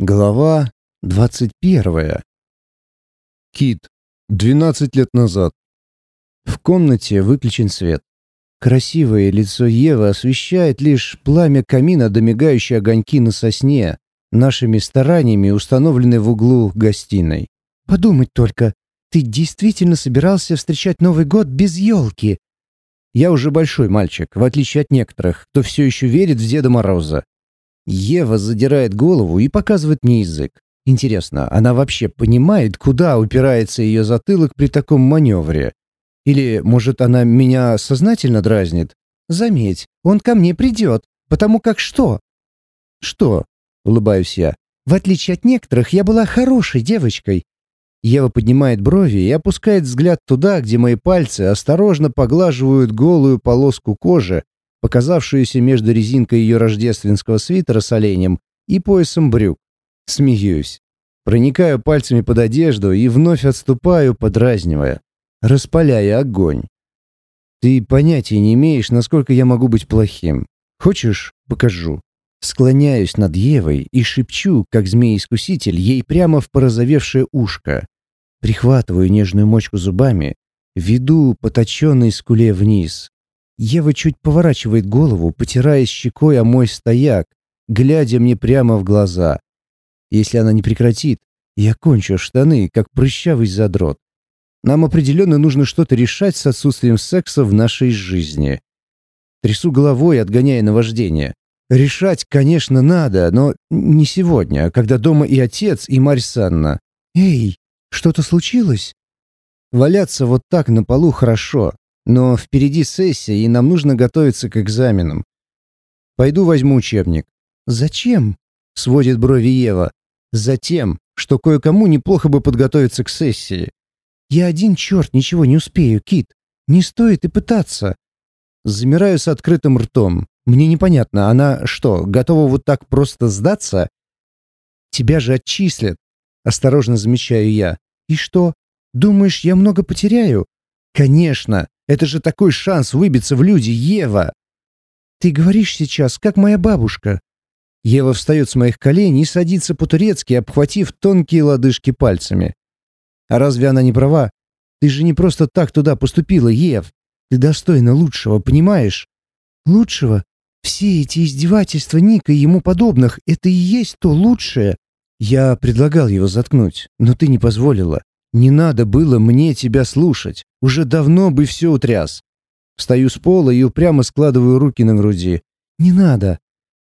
Глава двадцать первая. Кит. Двенадцать лет назад. В комнате выключен свет. Красивое лицо Евы освещает лишь пламя камина да мигающие огоньки на сосне, нашими стараниями установлены в углу гостиной. «Подумать только, ты действительно собирался встречать Новый год без елки?» Я уже большой мальчик, в отличие от некоторых, кто все еще верит в Деда Мороза. Ева задирает голову и показывает мне язык. Интересно, она вообще понимает, куда упирается ее затылок при таком маневре? Или, может, она меня сознательно дразнит? Заметь, он ко мне придет, потому как что? Что? Улыбаюсь я. В отличие от некоторых, я была хорошей девочкой. Ева поднимает брови и опускает взгляд туда, где мои пальцы осторожно поглаживают голую полоску кожи, показавшуюся между резинкой ее рождественского свитера с оленем и поясом брюк. Смеюсь. Проникаю пальцами под одежду и вновь отступаю, подразнивая, распаляя огонь. Ты понятия не имеешь, насколько я могу быть плохим. Хочешь, покажу. Склоняюсь над Евой и шепчу, как змей-искуситель, ей прямо в порозовевшее ушко. Прихватываю нежную мочку зубами, веду по точенной скуле вниз, Ева чуть поворачивает голову, потирая щекой о мой стояк, глядя мне прямо в глаза. Если она не прекратит, я кончу штаны, как прыщавый задрот. Нам определенно нужно что-то решать с отсутствием секса в нашей жизни. Трясу головой, отгоняя наваждение. Решать, конечно, надо, но не сегодня, когда дома и отец, и Марь Санна. «Эй, что-то случилось?» Валяться вот так на полу хорошо, но впереди сессия, и нам нужно готовиться к экзаменам. Пойду возьму учебник. Зачем? Сводит брови Ева. Затем, что кое-кому неплохо бы подготовиться к сессии. Я один черт ничего не успею, Кит. Не стоит и пытаться. Замираю с открытым ртом. Мне непонятно, она что, готова вот так просто сдаться? Тебя же отчислят. Осторожно замечаю я. И что? Думаешь, я много потеряю? Конечно. Это же такой шанс выбиться в люди, Ева!» «Ты говоришь сейчас, как моя бабушка». Ева встает с моих коленей и садится по-турецки, обхватив тонкие лодыжки пальцами. «А разве она не права? Ты же не просто так туда поступила, Ев. Ты достойна лучшего, понимаешь?» «Лучшего? Все эти издевательства Ника и ему подобных — это и есть то лучшее?» «Я предлагал его заткнуть, но ты не позволила. Не надо было мне тебя слушать. Уже давно бы все утряс. Встаю с пола и упрямо складываю руки на груди. Не надо.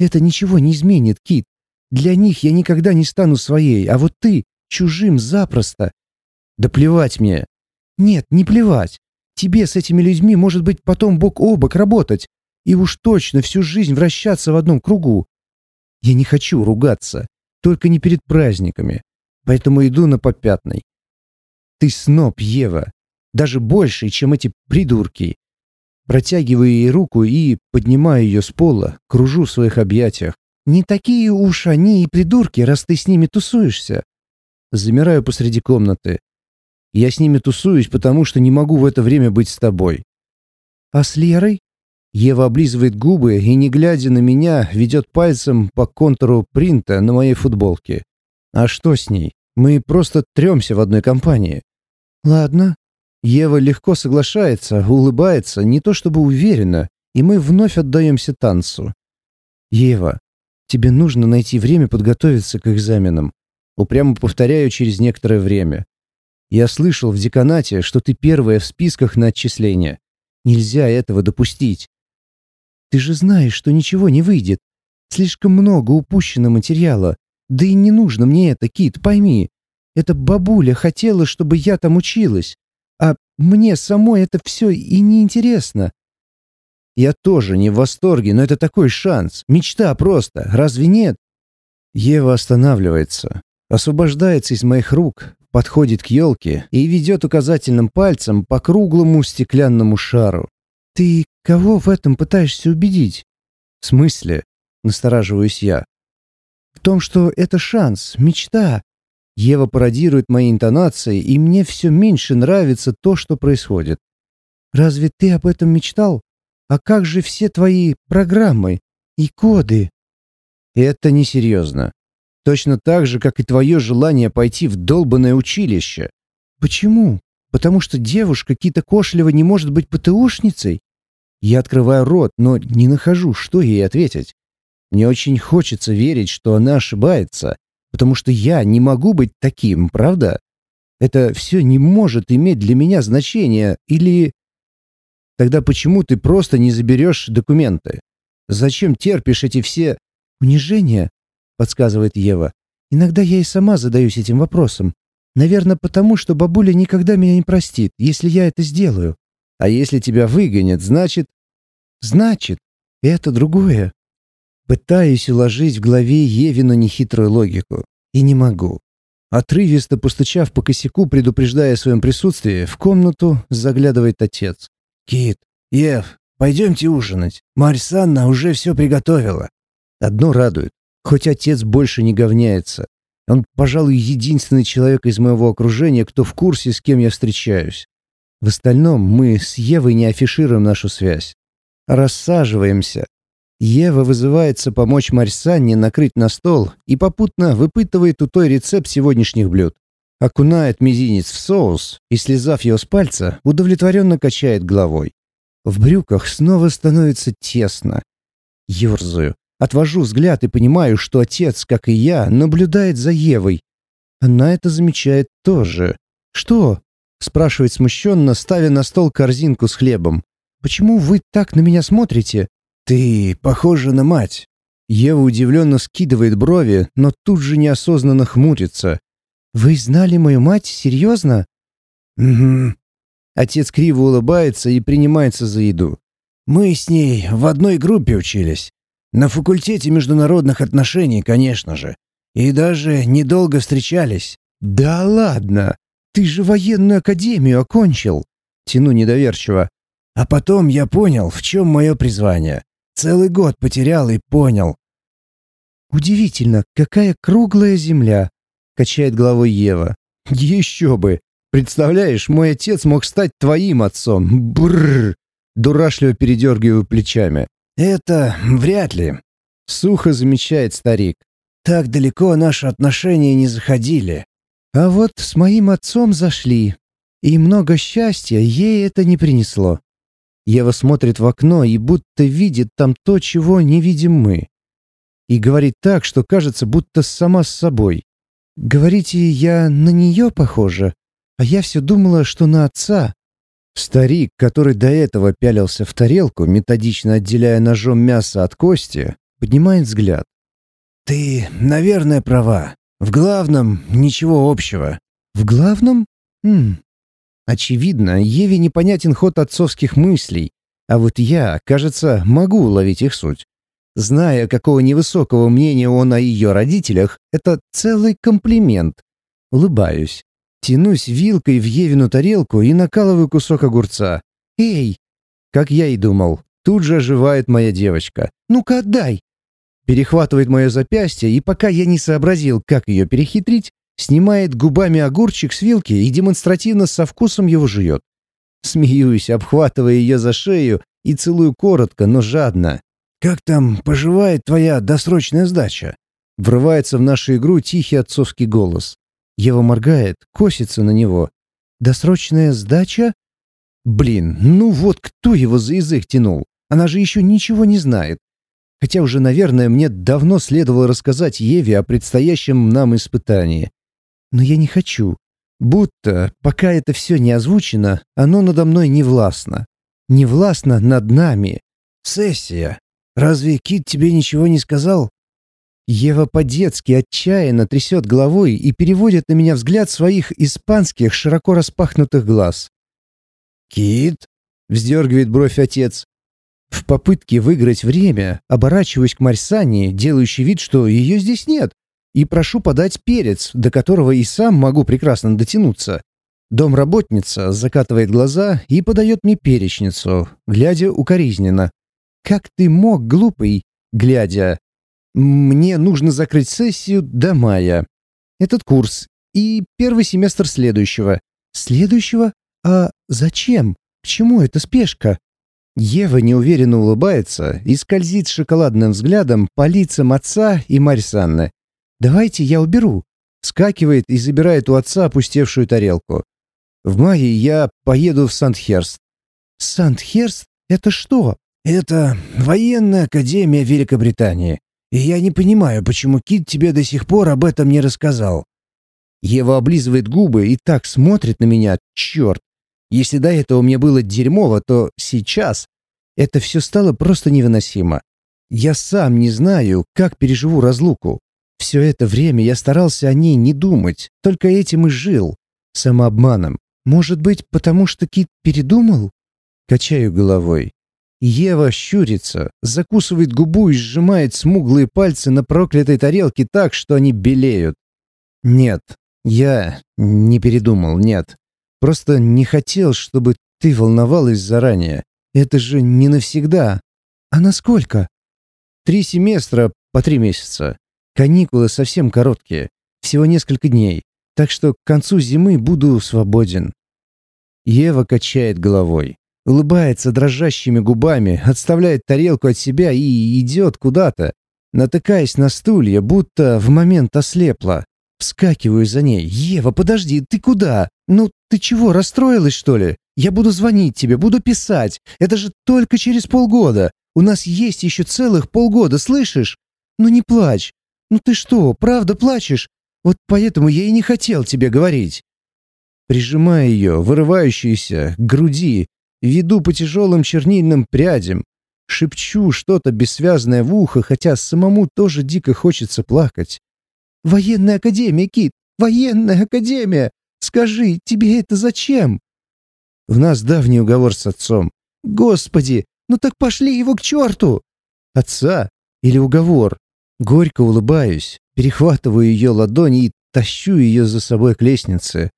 Это ничего не изменит, Кит. Для них я никогда не стану своей, а вот ты чужим запросто. Да плевать мне. Нет, не плевать. Тебе с этими людьми может быть потом бок о бок работать. И уж точно всю жизнь вращаться в одном кругу. Я не хочу ругаться. Только не перед праздниками. Поэтому иду на попятный. Ты сноб, Ева. Даже больше, чем эти придурки. Протягиваю ей руку и, поднимая ее с пола, кружу в своих объятиях. «Не такие уж они и придурки, раз ты с ними тусуешься». Замираю посреди комнаты. Я с ними тусуюсь, потому что не могу в это время быть с тобой. «А с Лерой?» Ева облизывает губы и, не глядя на меня, ведет пальцем по контуру принта на моей футболке. «А что с ней? Мы просто тремся в одной компании». «Ладно». Ева легко соглашается, улыбается, не то чтобы уверенно, и мы вновь отдаемся танцу. «Ева, тебе нужно найти время подготовиться к экзаменам». Упрямо повторяю через некоторое время. «Я слышал в деканате, что ты первая в списках на отчисление. Нельзя этого допустить». «Ты же знаешь, что ничего не выйдет. Слишком много упущено материала. Да и не нужно мне это, Кит, пойми. Эта бабуля хотела, чтобы я там училась. А мне самой это все и не интересно. Я тоже не в восторге, но это такой шанс. Мечта просто. Разве нет? Ева останавливается, освобождается из моих рук, подходит к елке и ведет указательным пальцем по круглому стеклянному шару. «Ты кого в этом пытаешься убедить?» «В смысле?» — настораживаюсь я. «В том, что это шанс, мечта, Ева пародирует мои интонации, и мне все меньше нравится то, что происходит. «Разве ты об этом мечтал? А как же все твои программы и коды?» «Это несерьезно». Точно так же, как и твое желание пойти в долбанное училище. Почему? Потому что девушка Кита Кошлева не может быть ПТУшницей? Я открываю рот, но не нахожу, что ей ответить. Мне очень хочется верить, что она ошибается, потому что я не могу быть таким, правда? Это все не может иметь для меня значения, или... Тогда почему ты просто не заберешь документы? Зачем терпишь эти все... «Унижения?» — подсказывает Ева. «Иногда я и сама задаюсь этим вопросом. Наверное, потому что бабуля никогда меня не простит, если я это сделаю». «А если тебя выгонят, значит...» «Значит, это другое». Пытаюсь уложить в голове Евину нехитрую логику. И не могу. Отрывисто постучав по косяку, предупреждая о своем присутствии, в комнату заглядывает отец. «Кит, Ев, пойдемте ужинать. Марь Санна уже все приготовила». Одно радует. Хоть отец больше не говняется. Он, пожалуй, единственный человек из моего окружения, кто в курсе, с кем я встречаюсь. В остальном мы с Евой не афишируем нашу связь. Рассаживаемся. Ева вызывается помочь Марьсанне накрыть на стол и попутно выпытывает у той рецепт сегодняшних блюд. Окунает мизинец в соус и, слезав его с пальца, удовлетворенно качает головой. В брюках снова становится тесно. Ёрзаю. Отвожу взгляд и понимаю, что отец, как и я, наблюдает за Евой. Она это замечает тоже. «Что?» — спрашивает смущенно, ставя на стол корзинку с хлебом. «Почему вы так на меня смотрите?» «Ты похожа на мать». Ева удивленно скидывает брови, но тут же неосознанно хмурится. «Вы знали мою мать? Серьезно?» «Угу». Отец криво улыбается и принимается за еду. «Мы с ней в одной группе учились. На факультете международных отношений, конечно же. И даже недолго встречались. Да ладно! Ты же военную академию окончил. Тяну недоверчиво. А потом я понял, в чем мое призвание. Целый год потерял и понял. Удивительно, какая круглая земля, качает головой Ева. Еще бы. Представляешь, мой отец мог стать твоим отцом. Бррр. Дурашливо передергиваю плечами. «Это вряд ли», — сухо замечает старик. «Так далеко наши отношения не заходили». «А вот с моим отцом зашли, и много счастья ей это не принесло». Ева смотрит в окно и будто видит там то, чего не видим мы. И говорит так, что кажется, будто сама с собой. «Говорите, я на нее похожа? А я все думала, что на отца». Старик, который до этого пялился в тарелку, методично отделяя ножом мясо от кости, поднимает взгляд. «Ты, наверное, права. В главном ничего общего». «В главном? Хм». Очевидно, Еве непонятен ход отцовских мыслей, а вот я, кажется, могу уловить их суть. Зная, какого невысокого мнения он о ее родителях, это целый комплимент. Улыбаюсь. Тянусь вилкой в Евину тарелку и накалываю кусок огурца. «Эй!» Как я и думал, тут же оживает моя девочка. «Ну-ка отдай!» Перехватывает мое запястье, и пока я не сообразил, как ее перехитрить, снимает губами огурчик с вилки и демонстративно со вкусом его жует. Смеюсь, обхватывая ее за шею и целую коротко, но жадно. «Как там поживает твоя досрочная сдача?» Врывается в нашу игру тихий отцовский голос. Ева моргает, косится на него. «Досрочная сдача?» «Блин, ну вот кто его за язык тянул? Она же еще ничего не знает. Хотя уже, наверное, мне давно следовало рассказать Еве о предстоящем нам испытании. Но я не хочу. Будто, пока это все не озвучено, оно надо мной не властно. Не властно над нами. Сессия. Разве Кит тебе ничего не сказал? Ева по-детски отчаянно трясет головой и переводит на меня взгляд своих испанских широко распахнутых глаз. «Кит?» — вздергивает бровь отец. В попытке выиграть время оборачиваюсь к Марсане, делающей вид, что ее здесь нет, и прошу подать перец, до которого и сам могу прекрасно дотянуться. Домработница закатывает глаза и подает мне перечницу, глядя укоризненно. «Как ты мог, глупый?» глядя мне нужно закрыть сессию до мая. Этот курс и первый семестр следующего. Следующего? А зачем? К чему эта спешка? Ева неуверенно улыбается и скользит шоколадным взглядом по лицам отца и Марьсанны. Давайте я уберу». Скакивает и забирает у отца опустевшую тарелку. В мае я поеду в Сандхерст. Сандхерст? Это что? Это военная академия Великобритании. И я не понимаю, почему Кит тебе до сих пор об этом не рассказал. Ева облизывает губы и так смотрит на меня. Черт! Если до этого мне было дерьмово, то сейчас это все стало просто невыносимо. Я сам не знаю, как переживу разлуку. Все это время я старался о ней не думать, только этим и жил. Самообманом. Может быть, потому что Кит передумал? Качаю головой. Ева щурится, закусывает губу и сжимает смуглые пальцы на проклятой тарелке так, что они белеют. Нет, я не передумал, нет. Просто не хотел, чтобы ты волновалась заранее. Это же не навсегда. А насколько? Три семестра по три месяца. Каникулы совсем короткие, всего несколько дней. Так что к концу зимы буду свободен. Ева качает головой, улыбается дрожащими губами, отставляет тарелку от себя и идет куда-то, натыкаясь на стулья, будто в момент ослепла. Вскакиваю за ней. «Ева, подожди, ты куда? Ну, ты чего, расстроилась, что ли? Я буду звонить тебе, буду писать. Это же только через полгода. У нас есть еще целых полгода, слышишь? Ну не плачь. Ну ты что, правда плачешь? Вот поэтому я и не хотел тебе говорить». Прижимая ее, вырывающуюся, к груди, веду по тяжелым чернильным прядям, шепчу что-то бессвязное в ухо, хотя самому тоже дико хочется плакать. «Военная академия, Кит! Военная академия! Скажи, тебе это зачем?» У нас давний уговор с отцом. «Господи, ну так пошли его к черту!» «Отца? Или уговор?» Горько улыбаюсь, перехватываю ее ладони и тащу ее за собой к лестнице.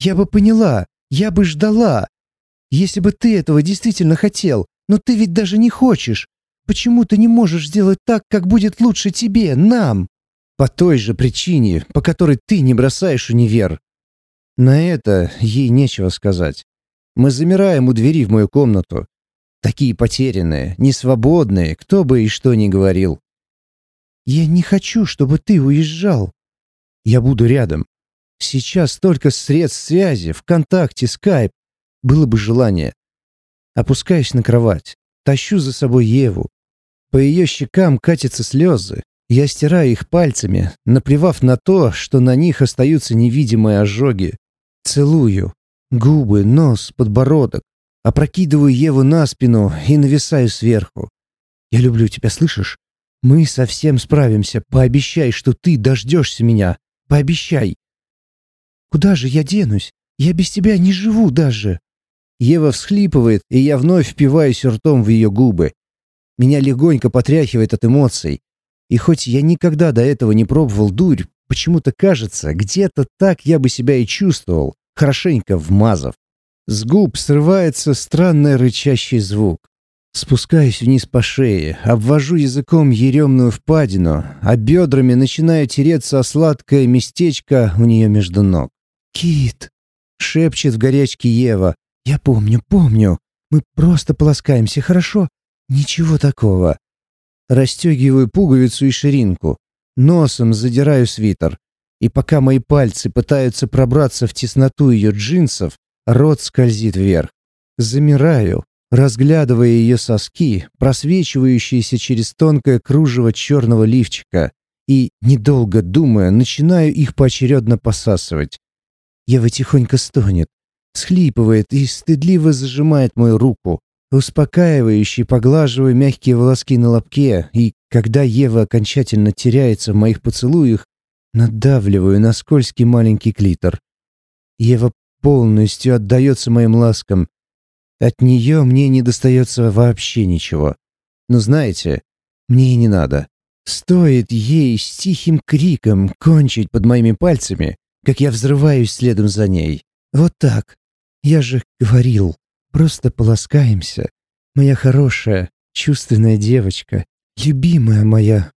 «Я бы поняла, я бы ждала. Если бы ты этого действительно хотел, но ты ведь даже не хочешь. Почему ты не можешь сделать так, как будет лучше тебе, нам?» По той же причине, по которой ты не бросаешь универ. На это ей нечего сказать. Мы замираем у двери в мою комнату. Такие потерянные, несвободные, кто бы и что ни говорил. «Я не хочу, чтобы ты уезжал». «Я буду рядом. Сейчас только средств связи, ВКонтакте, Скайп. Было бы желание. Опускаюсь на кровать, тащу за собой Еву. По ее щекам катятся слезы. Я стираю их пальцами, наплевав на то, что на них остаются невидимые ожоги. Целую. Губы, нос, подбородок. Опрокидываю Еву на спину и нависаю сверху. «Я люблю тебя, слышишь? Мы совсем справимся. Пообещай, что ты дождешься меня. Пообещай. Куда же я денусь? Я без тебя не живу даже. Ева всхлипывает, и я вновь впиваюсь ртом в ее губы. Меня легонько потряхивает от эмоций. И хоть я никогда до этого не пробовал дурь, почему-то кажется, где-то так я бы себя и чувствовал, хорошенько вмазав. С губ срывается странный рычащий звук. Спускаюсь вниз по шее, обвожу языком еремную впадину, а бедрами начинаю тереться о сладкое местечко у нее между ног. «Кит!» — шепчет в горячке Ева. «Я помню, помню. Мы просто полоскаемся, хорошо? Ничего такого». Растегиваю пуговицу и ширинку. Носом задираю свитер. И пока мои пальцы пытаются пробраться в тесноту ее джинсов, рот скользит вверх. Замираю, разглядывая ее соски, просвечивающиеся через тонкое кружево черного лифчика, и, недолго думая, начинаю их поочередно посасывать. Ева тихонько стонет, схлипывает и стыдливо зажимает мою руку, успокаивающе поглаживая мягкие волоски на лобке, и, когда Ева окончательно теряется в моих поцелуях, надавливаю на скользкий маленький клитор. Ева полностью отдается моим ласкам, от нее мне не достается вообще ничего. Но знаете, мне и не надо. Стоит ей с тихим криком кончить под моими пальцами, как я взрываюсь следом за ней. Вот так. Я же говорил, просто полоскаемся. Моя хорошая, чувственная девочка, любимая моя